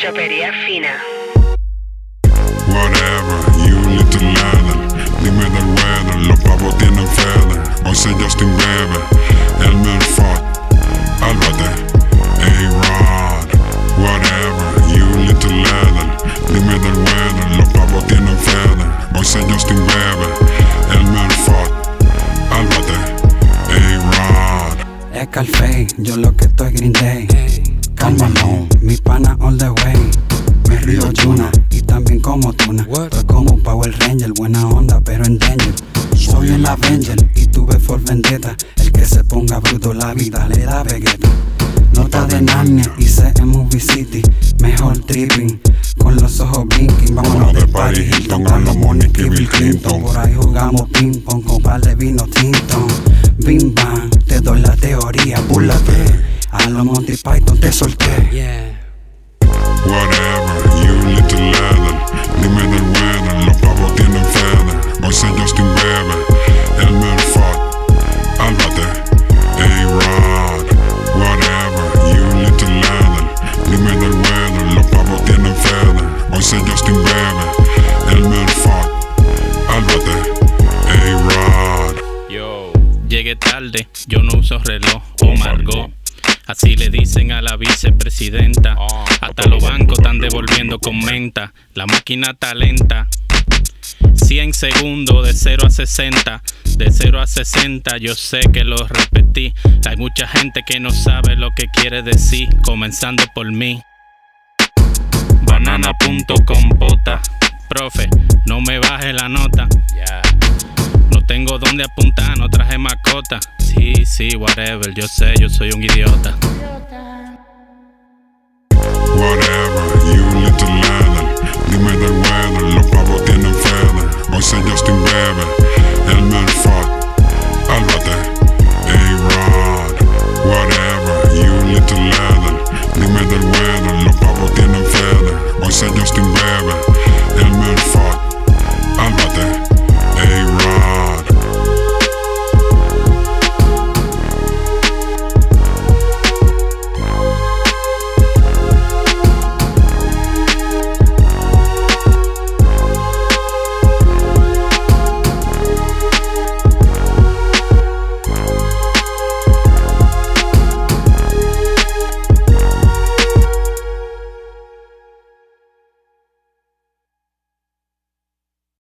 Chopería fina. Whatever, you little leather. Dime del weather, los pavos tienen feather. Hoy soy Justin Bieber, Elmer Fudd, Álvate, A-Rod. Whatever, you little leather. Dime del weather, los pavos tienen feather. Hoy soy Justin Bieber, Elmer Fudd, Álvate, A-Rod. Es Calfey, yo lo que estoy Green Day. Cálmalo, mi pana all the way. En danger. Soy el Avenger y tuve for vendetta. El que se ponga bruto la vida le da vegeta. Nota de Narnia y sé en Movie City. Mejor tripping, con los ojos blinking. Vámonos de party Hilton los Monique y Bill Clinton. Por ahí jugamos ping pong con par de vino tinto. Bing bang, te doy la teoría, búrlate. A los Monty Python te solté. Whatever, you little leather. Dime del soy Justin Bieber, Elmer Fudd, Álvate, A-Rod. Yo, llegué tarde, yo no uso reloj o Margot. Así le dicen a la vicepresidenta. Hasta los bancos están devolviendo con menta. La máquina está lenta. 100 segundos de 0 a 60. De 0 a 60 yo sé que lo repetí. Hay mucha gente que no sabe lo que quiere decir. Comenzando por mí. Banana.compota. Profe, no me baje la nota. No tengo dónde apuntar, no traje mascota. Sí, sí, whatever, yo sé, yo soy un idiota.